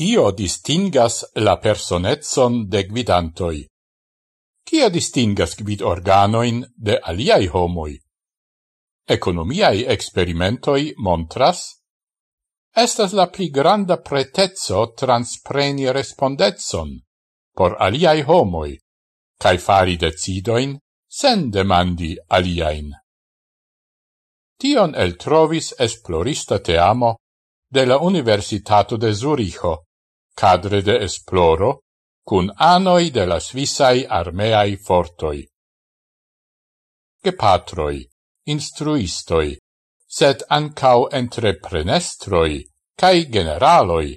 Kio distingas la personetson de gvidantoi? Kia distingas gvid organoin de aliai homoi? Economiai experimentoi montras? Estas la pli granda pretezzo transpreni respondetson por aliai homoi, cae fari decidoin sen demandi aliain. Tion el trovis esplorista teamo de la Universitato de Zuricho, cadre de esploro, cun anoi de la Svissai armeai fortoi. Gepatroi, instruistoi, sed ancau entreprenestroi, cae generaloi,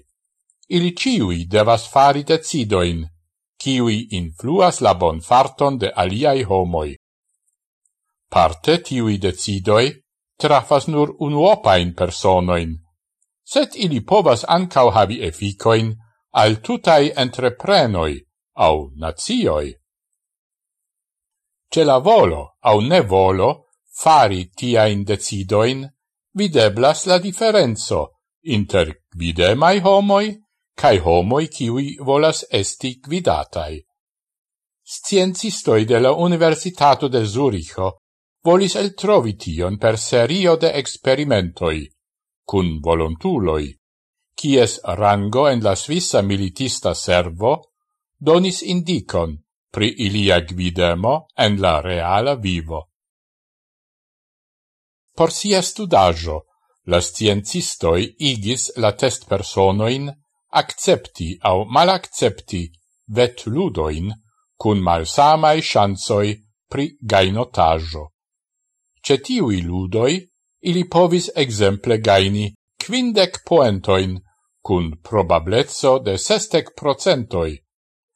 ili ciui devas fari decidoin, ciui influas la bonfarton de aliai homoi. Parte tiui decidoi trafas nur unuopain personoin, set ili povas ancau havi efficoin al tutai entreprenoi au nazioi. Ce la volo au ne volo fari tiain decidoin videblas la differenzo inter gvidemai homoi cae homoi kiwi volas esti gvidatai. Sciencistoi de la Universitato de Zuricho volis eltrovi tion per serio de experimentoi, cun volontuloi, kies rango en la Svissa militista servo donis indicon pri ilia gvidemo en la reala vivo. Por sia studajo, la sciencistoi igis la test personoin accepti au malaccepti vet ludoin cun malsamae chansoi pri gainotajo. Cetiui ludoi ili povis exemple gaini quindec poentoin, cun probablezzo de sestec procentoi,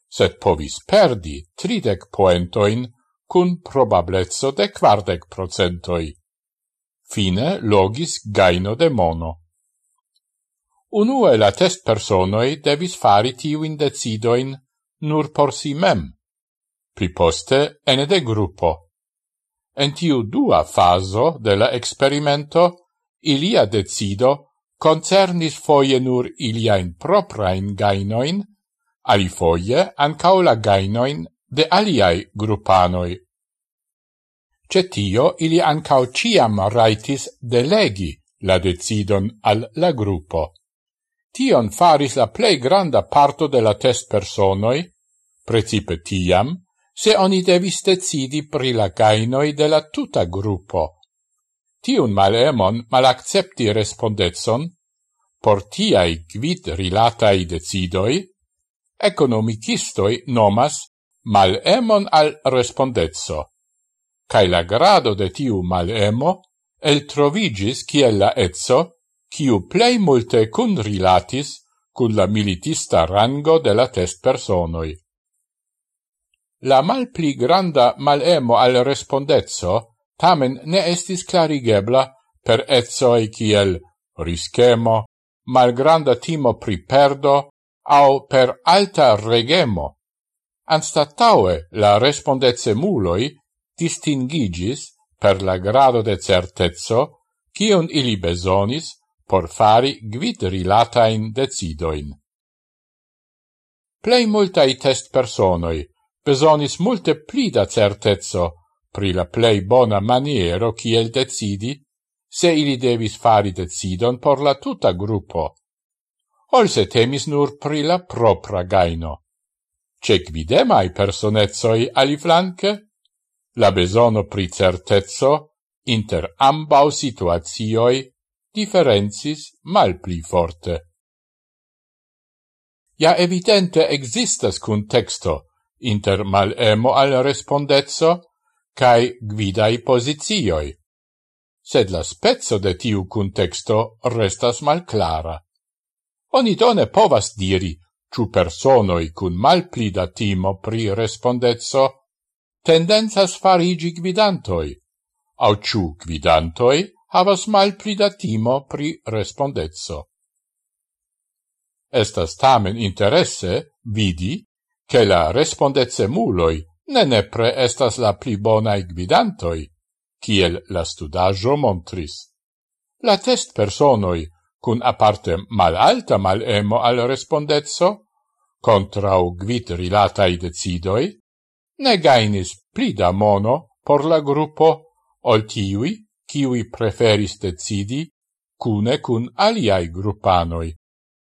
sed povis perdi tridec poentoin cun probablezzo de quardec procentoi. Fine logis gaino de mono. Unue la test personoi devis fari tiuin decidoin nur por si mem, priposte ene de gruppo. En tiu dua faso de la experimento, ilia decido concernis foie nur iliain proprain gainoin, ali foie ancau la gainoin de aliai gruppanoi. Cetio ili ancau ciam raitis delegi la decidon al la gruppo. Tion faris la plei granda parto de la test personoi, precipe tiam, se oni devis decidi pri la gainoi de la tuta gruppo tiun malemon malaccepti respondetson por tiai quid rilatai decidoi, economicistoi nomas malemon al respondetso, cae la grado de tiu malemo el trovigis ciel la etso, ciu plei multe cun rilatis cun la militista rango de la test personoi. La mal pli granda malemo al respondezzo tamen ne estis clarigebla per etsoi kiel rischemo, malgranda timo pri perdo, au per alta regemo. Anstataue la respondezze muloi distingigis per la grado de certezzo cion ili besonis por fari gvid rilatain decidoin. Plei multai test personoi besonis multe pli da certezzo pri la plei bona maniero kiel decidi, se ili devis fari decidon por la tuta gruppo, ol se temis nur pri la propra gaino. Ce quidemai personezoi aliflanque, la besono pri certezzo inter ambau situazioi differenzis mal pli forte. Ja evidente existas contexto inter malemo al respondezzo cae gvidai posizioi. Sed la spezzo de tiu contexto restas malclara. Oni done povas diri, ciu personoi cun mal plida timo pri respondezzo tendenzas farigi gvidantoi, au ciu gvidantoi havas mal plida timo pri respondezzo. Estas tamen interesse vidi che la respondezemuloi ne nepre estas la pli bonae gvidantoi, kiel la studajo montris. La test personoi, cun aparte malalta malemo al respondezzo, contrau gvid rilatai decidoi, ne gainis pli da mono por la gruppo ol tiui, kiui preferis decidi cune cun aliai gruppanoi.